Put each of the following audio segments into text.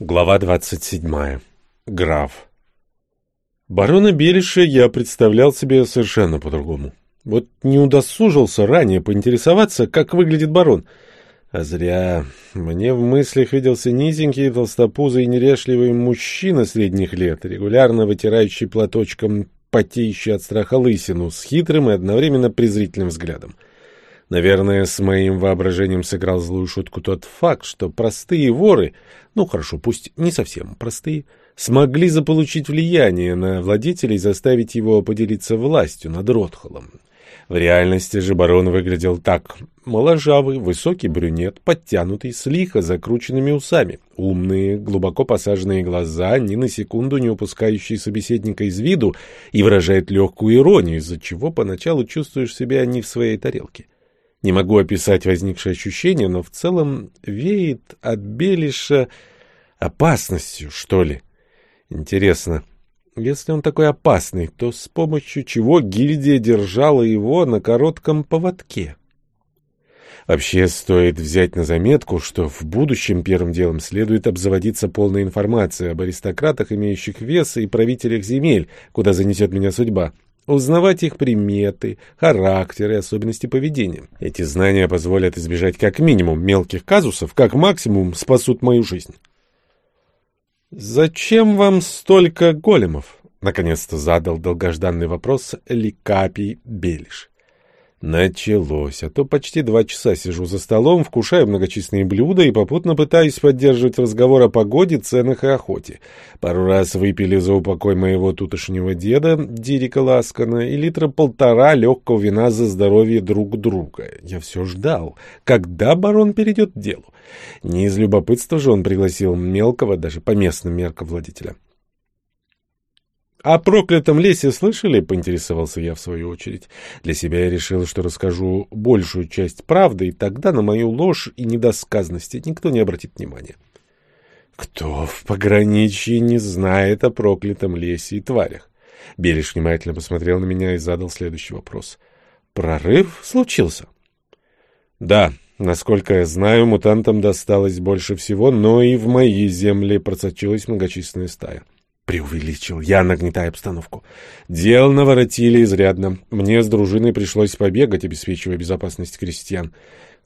Глава 27. Граф. Барона Белиша я представлял себе совершенно по-другому. Вот не удосужился ранее поинтересоваться, как выглядит барон. А зря. Мне в мыслях виделся низенький, толстопузый и нерешливый мужчина средних лет, регулярно вытирающий платочком потеющий от страха лысину, с хитрым и одновременно презрительным взглядом. Наверное, с моим воображением сыграл злую шутку тот факт, что простые воры, ну хорошо, пусть не совсем простые, смогли заполучить влияние на владетеля и заставить его поделиться властью над Ротхолом. В реальности же барон выглядел так. Моложавый, высокий брюнет, подтянутый, с лихо закрученными усами, умные, глубоко посаженные глаза, ни на секунду не упускающие собеседника из виду и выражает легкую иронию, из-за чего поначалу чувствуешь себя не в своей тарелке. Не могу описать возникшее ощущение, но в целом веет от Белиша опасностью, что ли. Интересно, если он такой опасный, то с помощью чего гильдия держала его на коротком поводке? Вообще стоит взять на заметку, что в будущем первым делом следует обзаводиться полной информацией об аристократах, имеющих вес, и правителях земель, куда занесет меня судьба узнавать их приметы, характеры, особенности поведения. Эти знания позволят избежать как минимум мелких казусов, как максимум спасут мою жизнь. «Зачем вам столько големов?» — наконец-то задал долгожданный вопрос Ликапий Белиш. Началось, а то почти два часа сижу за столом, вкушаю многочисленные блюда и попутно пытаюсь поддерживать разговор о погоде, ценах и охоте. Пару раз выпили за упокой моего тутошнего деда, Дирика Ласкана, и литра полтора легкого вина за здоровье друг друга. Я все ждал, когда барон перейдет к делу. Не из любопытства же он пригласил мелкого, даже по местным меркам владетеля. «О проклятом лесе слышали?» — поинтересовался я в свою очередь. Для себя я решил, что расскажу большую часть правды, и тогда на мою ложь и недосказанности никто не обратит внимания. Кто в пограничье не знает о проклятом лесе и тварях? Береж внимательно посмотрел на меня и задал следующий вопрос. «Прорыв случился?» «Да, насколько я знаю, мутантам досталось больше всего, но и в мои земли просочилась многочисленная стая». Преувеличил я, нагнетая обстановку. Дел наворотили изрядно. Мне с дружиной пришлось побегать, обеспечивая безопасность крестьян.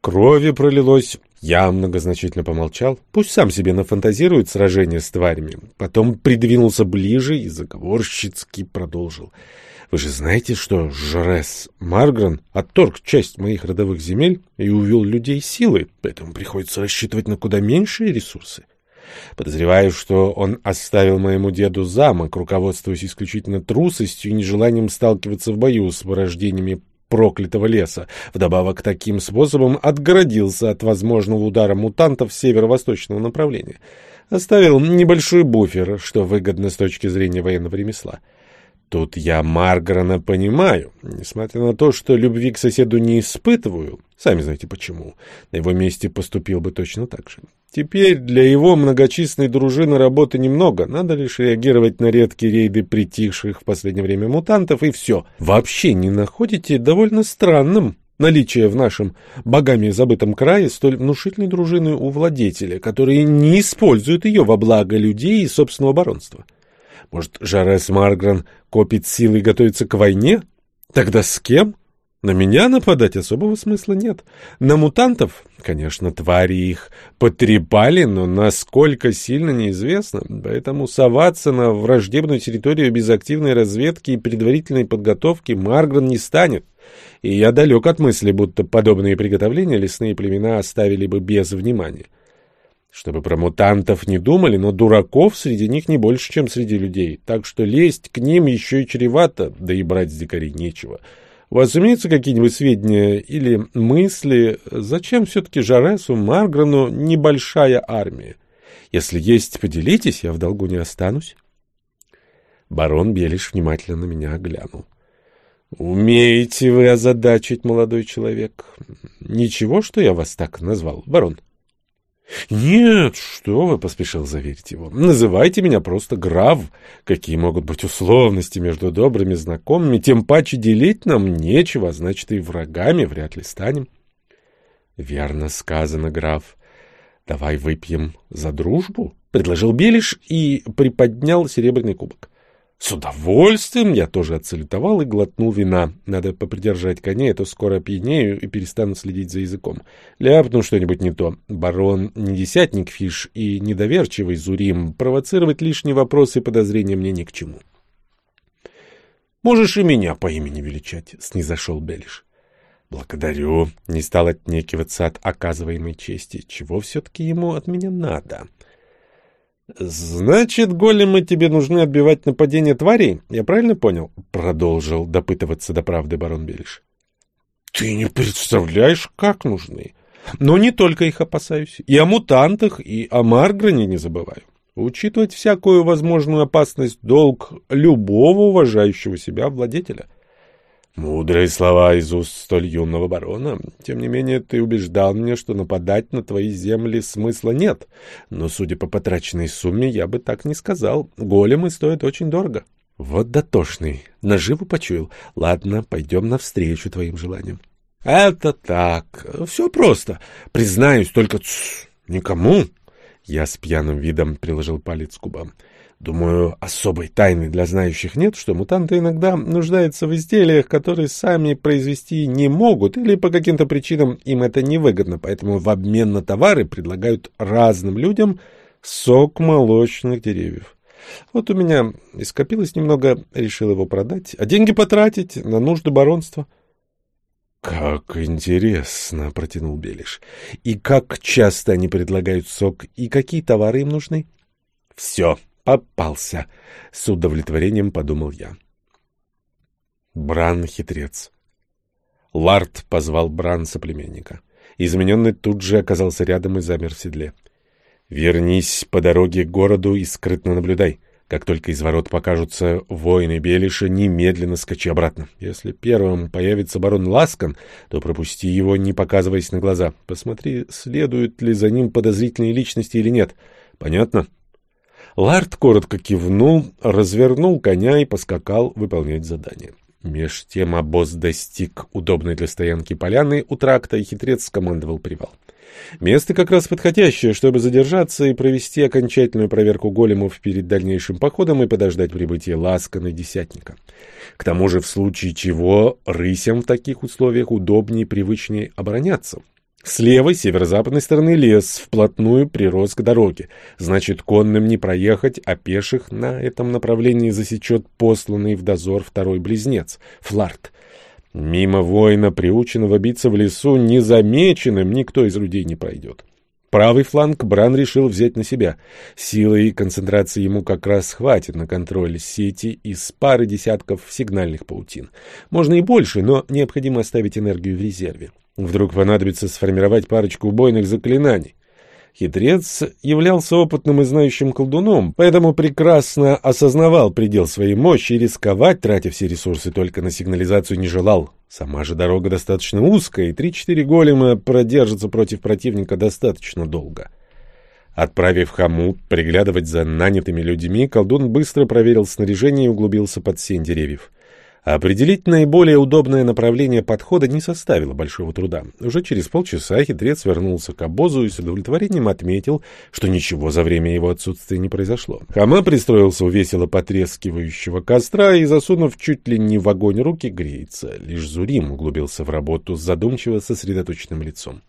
Крови пролилось. Я многозначительно помолчал. Пусть сам себе нафантазирует сражение с тварями. Потом придвинулся ближе и заговорщицки продолжил. Вы же знаете, что Жрес Маргран отторг часть моих родовых земель и увел людей силой, поэтому приходится рассчитывать на куда меньшие ресурсы. Подозреваю, что он оставил моему деду замок, руководствуясь исключительно трусостью и нежеланием сталкиваться в бою с порождениями проклятого леса. Вдобавок, таким способом отгородился от возможного удара мутантов северо-восточного направления. Оставил небольшой буфер, что выгодно с точки зрения военного ремесла. Тут я Маргарона понимаю, несмотря на то, что любви к соседу не испытываю. Сами знаете почему. На его месте поступил бы точно так же. Теперь для его многочисленной дружины работы немного. Надо лишь реагировать на редкие рейды притихших в последнее время мутантов, и все. Вообще не находите довольно странным наличие в нашем богами забытом крае столь внушительной дружины у владетеля, которые не используют ее во благо людей и собственного баронства? Может, Жарес Маргран копит силы и готовится к войне? Тогда с кем? На меня нападать особого смысла нет. На мутантов, конечно, твари их потрепали, но насколько сильно неизвестно. Поэтому соваться на враждебную территорию без активной разведки и предварительной подготовки Маргран не станет. И я далек от мысли, будто подобные приготовления лесные племена оставили бы без внимания. Чтобы про мутантов не думали, но дураков среди них не больше, чем среди людей, так что лезть к ним еще и чревато, да и брать с дикарей нечего. У вас имеются какие-нибудь сведения или мысли, зачем все-таки Жаресу Марграну небольшая армия? Если есть, поделитесь, я в долгу не останусь. Барон Белиш внимательно на меня глянул. «Умеете вы озадачить, молодой человек. Ничего, что я вас так назвал, барон?» «Нет, что вы!» — поспешил заверить его. «Называйте меня просто граф. Какие могут быть условности между добрыми знакомыми? Тем паче делить нам нечего, значит, и врагами вряд ли станем». «Верно сказано, граф. «Давай выпьем за дружбу», — предложил Белиш и приподнял серебряный кубок. С удовольствием я тоже отсалютовал и глотнул вина. Надо попридержать коней, а то скоро опьянею и перестану следить за языком. Ляпну что-нибудь не то. Барон не десятник фиш и недоверчивый Зурим. Провоцировать лишние вопросы и подозрения мне ни к чему. «Можешь и меня по имени величать», — снизошел Белиш. «Благодарю», — не стал отнекиваться от оказываемой чести. «Чего все-таки ему от меня надо?» «Значит, големы тебе нужны отбивать нападение тварей? Я правильно понял?» — продолжил допытываться до правды барон Белиш. «Ты не представляешь, как нужны. Но не только их опасаюсь. И о мутантах, и о Маргране не забываю. Учитывать всякую возможную опасность — долг любого уважающего себя владетеля». Мудрые слова из уст столь юного барона. Тем не менее, ты убеждал меня, что нападать на твои земли смысла нет. Но, судя по потраченной сумме, я бы так не сказал. Големы стоят очень дорого. Вот дотошный. Наживу почуял. Ладно, пойдем навстречу твоим желаниям. Это так. Все просто. Признаюсь, только тс, никому. Я с пьяным видом приложил палец к губам. Думаю, особой тайны для знающих нет, что мутанты иногда нуждаются в изделиях, которые сами произвести не могут, или по каким-то причинам им это невыгодно, поэтому в обмен на товары предлагают разным людям сок молочных деревьев. Вот у меня и скопилось немного, решил его продать, а деньги потратить на нужды баронства. — Как интересно, — протянул Белиш. — И как часто они предлагают сок, и какие товары им нужны? — Все, Попался. С удовлетворением подумал я. Бран хитрец. Ларт позвал Бран соплеменника. Измененный тут же оказался рядом и замер в седле. «Вернись по дороге к городу и скрытно наблюдай. Как только из ворот покажутся воины Белиша, немедленно скачи обратно. Если первым появится барон Ласкан, то пропусти его, не показываясь на глаза. Посмотри, следуют ли за ним подозрительные личности или нет. Понятно?» Лард коротко кивнул, развернул коня и поскакал выполнять задание. Меж тем обоз достиг удобной для стоянки поляны у тракта, и хитрец скомандовал привал. Место как раз подходящее, чтобы задержаться и провести окончательную проверку големов перед дальнейшим походом и подождать прибытия Ласкана Десятника. К тому же, в случае чего, рысям в таких условиях удобнее и привычнее обороняться. С левой, северо-западной стороны лес вплотную прирос к дороге. Значит, конным не проехать, а пеших на этом направлении засечет посланный в дозор второй близнец — Фларт. Мимо воина, приученного биться в лесу, незамеченным никто из людей не пройдет. Правый фланг Бран решил взять на себя. Силы и концентрации ему как раз хватит на контроль сети из пары десятков сигнальных паутин. Можно и больше, но необходимо оставить энергию в резерве. Вдруг понадобится сформировать парочку убойных заклинаний. Хитрец являлся опытным и знающим колдуном, поэтому прекрасно осознавал предел своей мощи и рисковать, тратя все ресурсы только на сигнализацию, не желал. Сама же дорога достаточно узкая, и три-четыре голема продержатся против противника достаточно долго. Отправив хомут приглядывать за нанятыми людьми, колдун быстро проверил снаряжение и углубился под сень деревьев. Определить наиболее удобное направление подхода не составило большого труда. Уже через полчаса хитрец вернулся к обозу и с удовлетворением отметил, что ничего за время его отсутствия не произошло. Хама пристроился у весело потрескивающего костра и, засунув чуть ли не в огонь руки, греется. Лишь Зурим углубился в работу с задумчиво сосредоточенным лицом.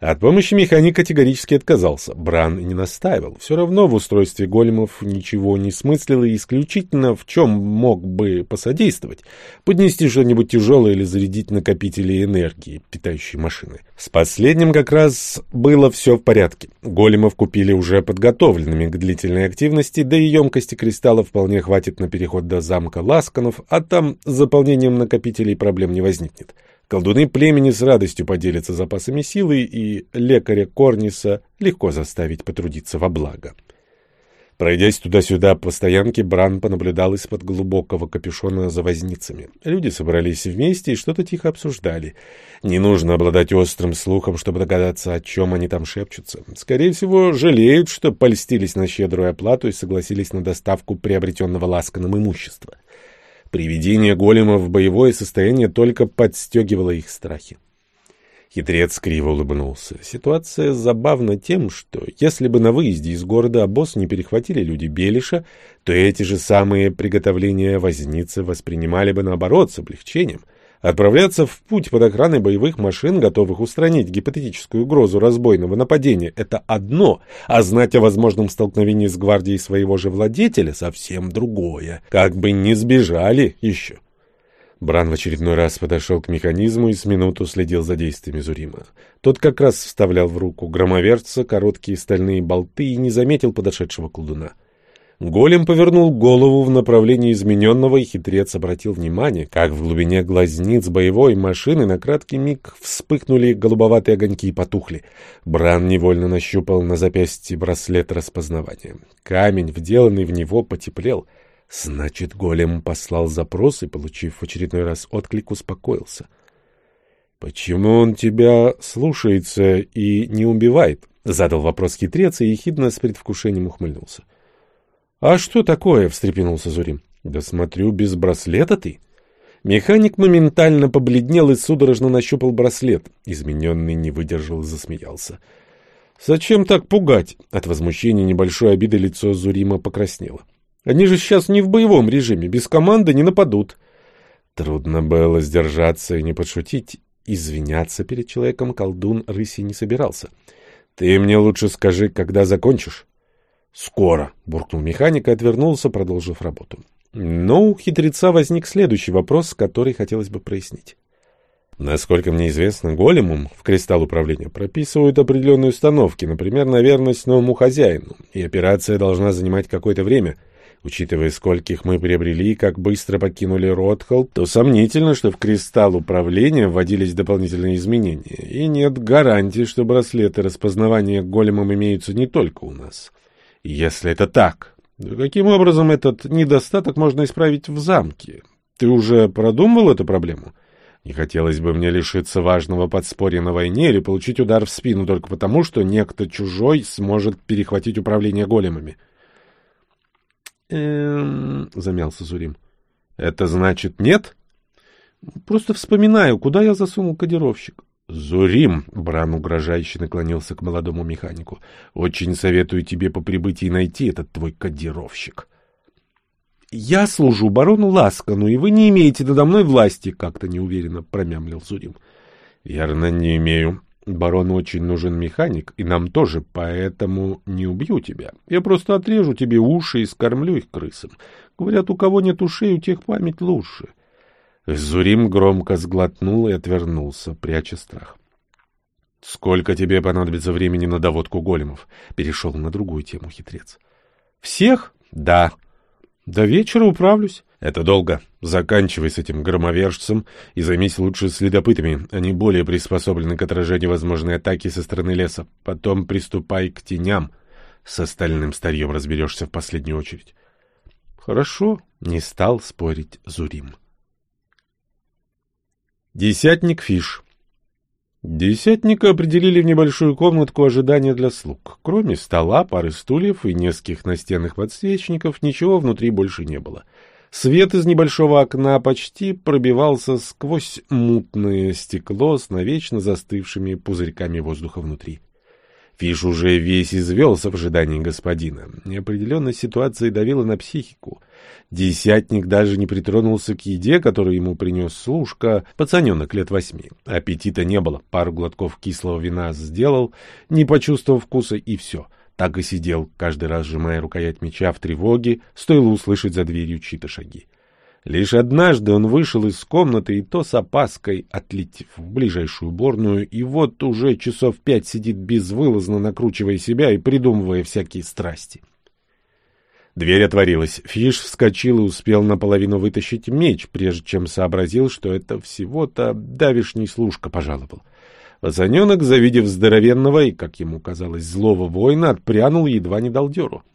От помощи механик категорически отказался. Бран не настаивал. Все равно в устройстве големов ничего не смыслил и исключительно в чем мог бы посодействовать. Поднести что-нибудь тяжелое или зарядить накопители энергии, питающие машины. С последним как раз было все в порядке. Големов купили уже подготовленными к длительной активности, да и емкости кристалла вполне хватит на переход до замка Ласканов, а там с заполнением накопителей проблем не возникнет. Колдуны племени с радостью поделятся запасами силы, и лекаря Корниса легко заставить потрудиться во благо. Пройдясь туда-сюда по стоянке, Бран понаблюдал из-под глубокого капюшона за возницами. Люди собрались вместе и что-то тихо обсуждали. Не нужно обладать острым слухом, чтобы догадаться, о чем они там шепчутся. Скорее всего, жалеют, что польстились на щедрую оплату и согласились на доставку приобретенного ласканом имущества. Приведение голема в боевое состояние только подстегивало их страхи. Хитрец криво улыбнулся. Ситуация забавна тем, что если бы на выезде из города обоз не перехватили люди Белиша, то эти же самые приготовления возницы воспринимали бы наоборот с облегчением. Отправляться в путь под охраной боевых машин, готовых устранить гипотетическую угрозу разбойного нападения, это одно, а знать о возможном столкновении с гвардией своего же владетеля совсем другое. Как бы не сбежали еще. Бран в очередной раз подошел к механизму и с минуту следил за действиями Зурима. Тот как раз вставлял в руку громоверца короткие стальные болты и не заметил подошедшего колдуна. Голем повернул голову в направлении измененного, и хитрец обратил внимание, как в глубине глазниц боевой машины на краткий миг вспыхнули голубоватые огоньки и потухли. Бран невольно нащупал на запястье браслет распознавания. Камень, вделанный в него, потеплел — Значит, голем послал запрос и, получив в очередной раз отклик, успокоился. «Почему он тебя слушается и не убивает?» — задал вопрос хитрец и ехидно с предвкушением ухмыльнулся. «А что такое?» — встрепенулся Зурим. «Да смотрю, без браслета ты». Механик моментально побледнел и судорожно нащупал браслет. Измененный не выдержал и засмеялся. «Зачем так пугать?» От возмущения небольшой обиды лицо Зурима покраснело. Они же сейчас не в боевом режиме, без команды не нападут. Трудно было сдержаться и не подшутить. Извиняться перед человеком колдун рыси не собирался. «Ты мне лучше скажи, когда закончишь?» «Скоро», — буркнул механик и отвернулся, продолжив работу. Но у хитреца возник следующий вопрос, который хотелось бы прояснить. Насколько мне известно, големам в кристалл управления прописывают определенные установки, например, на верность новому хозяину, и операция должна занимать какое-то время — Учитывая, скольких мы приобрели и как быстро покинули Ротхолл, то сомнительно, что в кристалл управления вводились дополнительные изменения. И нет гарантии, что браслеты распознавания големом имеются не только у нас. Если это так, то каким образом этот недостаток можно исправить в замке? Ты уже продумывал эту проблему? Не хотелось бы мне лишиться важного подспорья на войне или получить удар в спину только потому, что некто чужой сможет перехватить управление големами. Эм, замялся Зурим. Это значит нет? Просто вспоминаю, куда я засунул кодировщик. Зурим, Бран угрожающе наклонился к молодому механику. Очень советую тебе по прибытии найти этот твой кодировщик. Я служу барону Ласкану, и вы не имеете надо мной власти, как-то неуверенно промямлил Зурим. Верно, не имею, Барону очень нужен механик, и нам тоже, поэтому не убью тебя. Я просто отрежу тебе уши и скормлю их крысам. Говорят, у кого нет ушей, у тех память лучше. Зурим громко сглотнул и отвернулся, пряча страх. — Сколько тебе понадобится времени на доводку големов? — перешел на другую тему хитрец. — Всех? — Да. — До вечера управлюсь. Это долго. Заканчивай с этим громовержцем и займись лучше следопытами. Они более приспособлены к отражению возможной атаки со стороны леса. Потом приступай к теням. С остальным старьем разберешься в последнюю очередь. Хорошо, не стал спорить Зурим. Десятник Фиш Десятника определили в небольшую комнатку ожидания для слуг. Кроме стола, пары стульев и нескольких настенных подсвечников, ничего внутри больше не было. — Свет из небольшого окна почти пробивался сквозь мутное стекло с навечно застывшими пузырьками воздуха внутри. Фиш уже весь извелся в ожидании господина. Неопределенность ситуации давила на психику. Десятник даже не притронулся к еде, которую ему принес служка, пацаненок лет восьми. Аппетита не было, пару глотков кислого вина сделал, не почувствовав вкуса, и все — так и сидел, каждый раз сжимая рукоять меча в тревоге, стоило услышать за дверью чьи-то шаги. Лишь однажды он вышел из комнаты, и то с опаской, отлетев в ближайшую уборную, и вот уже часов пять сидит безвылазно, накручивая себя и придумывая всякие страсти. Дверь отворилась. Фиш вскочил и успел наполовину вытащить меч, прежде чем сообразил, что это всего-то давишний служка пожаловал. Пацаненок, завидев здоровенного и, как ему казалось, злого воина, отпрянул едва не дал дёру. —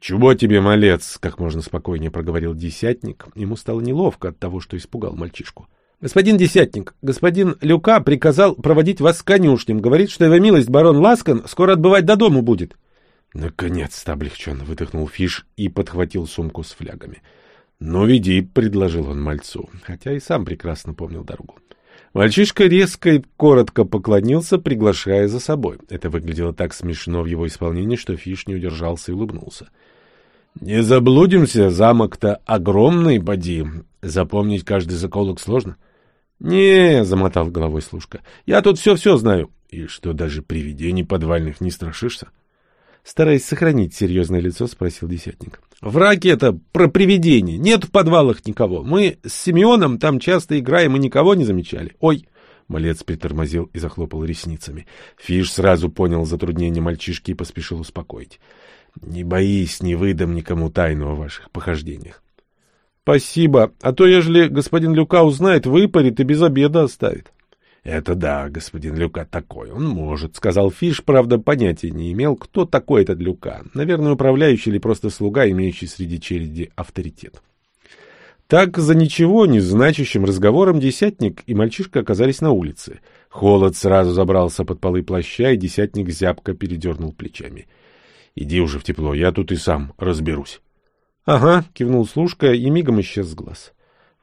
Чего тебе, малец? — как можно спокойнее проговорил десятник. Ему стало неловко от того, что испугал мальчишку. — Господин десятник, господин Люка приказал проводить вас с конюшнем. Говорит, что его милость барон Ласкан скоро отбывать до дому будет. Наконец-то облегченно выдохнул Фиш и подхватил сумку с флягами. — Ну, веди, — предложил он мальцу, хотя и сам прекрасно помнил дорогу. Мальчишка резко и коротко поклонился, приглашая за собой. Это выглядело так смешно в его исполнении, что Фиш не удержался и улыбнулся. «Не заблудимся, замок-то огромный, поди. Запомнить каждый заколок сложно». «Не», — замотал головой служка, — «я тут все-все знаю». «И что, даже привидений подвальных не страшишься?» Стараясь сохранить серьезное лицо, спросил десятник. «Враги это про привидения. Нет в подвалах никого. Мы с Симеоном там часто играем и никого не замечали. Ой!» Малец притормозил и захлопал ресницами. Фиш сразу понял затруднение мальчишки и поспешил успокоить. «Не боись, не выдам никому тайну о ваших похождениях». «Спасибо. А то, ежели господин Люка узнает, выпарит и без обеда оставит». «Это да, господин Люка такой, он может», — сказал Фиш, правда, понятия не имел, кто такой этот Люка. Наверное, управляющий или просто слуга, имеющий среди череди авторитет. Так, за ничего не значащим разговором десятник и мальчишка оказались на улице. Холод сразу забрался под полы плаща, и десятник зябко передернул плечами. «Иди уже в тепло, я тут и сам разберусь». «Ага», — кивнул служка, и мигом исчез глаз.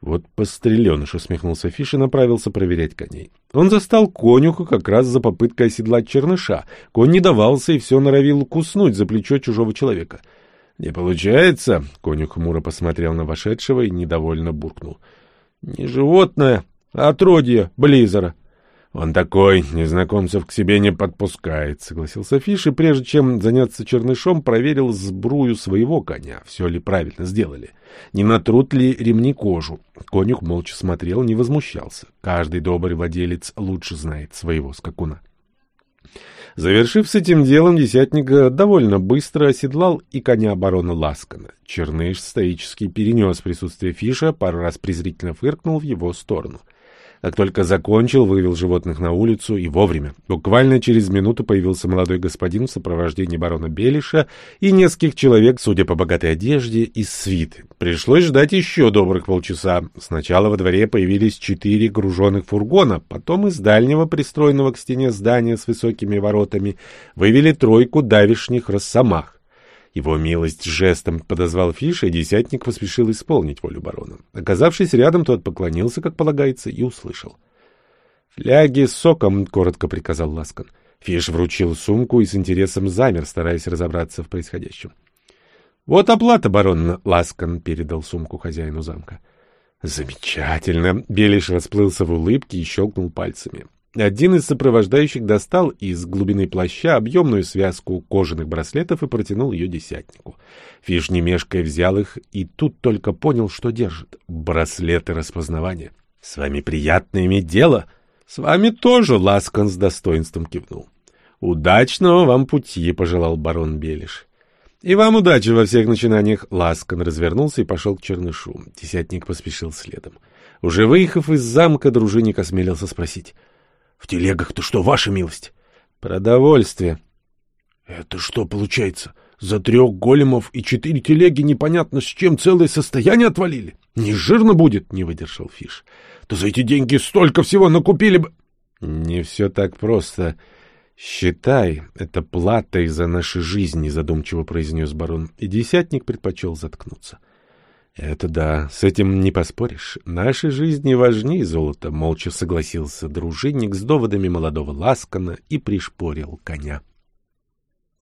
Вот постреленыш, усмехнулся Фиш и направился проверять коней. Он застал конюха как раз за попыткой оседлать черныша. Конь не давался и все норовил куснуть за плечо чужого человека. — Не получается, — конюх хмуро посмотрел на вошедшего и недовольно буркнул. — Не животное, а отродье Близера. — «Он такой, незнакомцев к себе не подпускает», — согласился Фиш, и прежде чем заняться чернышом, проверил сбрую своего коня, все ли правильно сделали. Не натрут ли ремни кожу. Конюх молча смотрел, не возмущался. Каждый добрый владелец лучше знает своего скакуна. Завершив с этим делом, десятник довольно быстро оседлал и коня барона Ласкана. Черныш стоически перенес присутствие Фиша, пару раз презрительно фыркнул в его сторону — как только закончил, вывел животных на улицу и вовремя. Буквально через минуту появился молодой господин в сопровождении барона Белиша и нескольких человек, судя по богатой одежде, из свиты. Пришлось ждать еще добрых полчаса. Сначала во дворе появились четыре груженных фургона, потом из дальнего, пристроенного к стене здания с высокими воротами, вывели тройку давишних росомах. Его милость жестом подозвал Фиша, и десятник поспешил исполнить волю барона. Оказавшись рядом, тот поклонился, как полагается, и услышал. «Фляги с соком», — коротко приказал Ласкан. Фиш вручил сумку и с интересом замер, стараясь разобраться в происходящем. «Вот оплата, барон Ласкан», — передал сумку хозяину замка. «Замечательно!» — Белиш расплылся в улыбке и щелкнул пальцами. Один из сопровождающих достал из глубины плаща объемную связку кожаных браслетов и протянул ее десятнику. Фиш, не мешкая, взял их и тут только понял, что держит. Браслеты распознавания. — С вами приятно иметь дело. — С вами тоже, — Ласкан с достоинством кивнул. — Удачного вам пути, — пожелал барон Белиш. — И вам удачи во всех начинаниях. Ласкан развернулся и пошел к чернышу. Десятник поспешил следом. Уже выехав из замка, дружинник осмелился спросить —— В телегах-то что, ваша милость? — Продовольствие. — Это что получается? За трех големов и четыре телеги непонятно с чем целое состояние отвалили? Не жирно будет? — не выдержал Фиш. — То за эти деньги столько всего накупили бы... — Не все так просто. Считай, это платой за наши жизни, — задумчиво произнес барон, и десятник предпочел заткнуться. — «Это да, с этим не поспоришь. Наши жизни важнее золота», — молча согласился дружинник с доводами молодого Ласкана и пришпорил коня.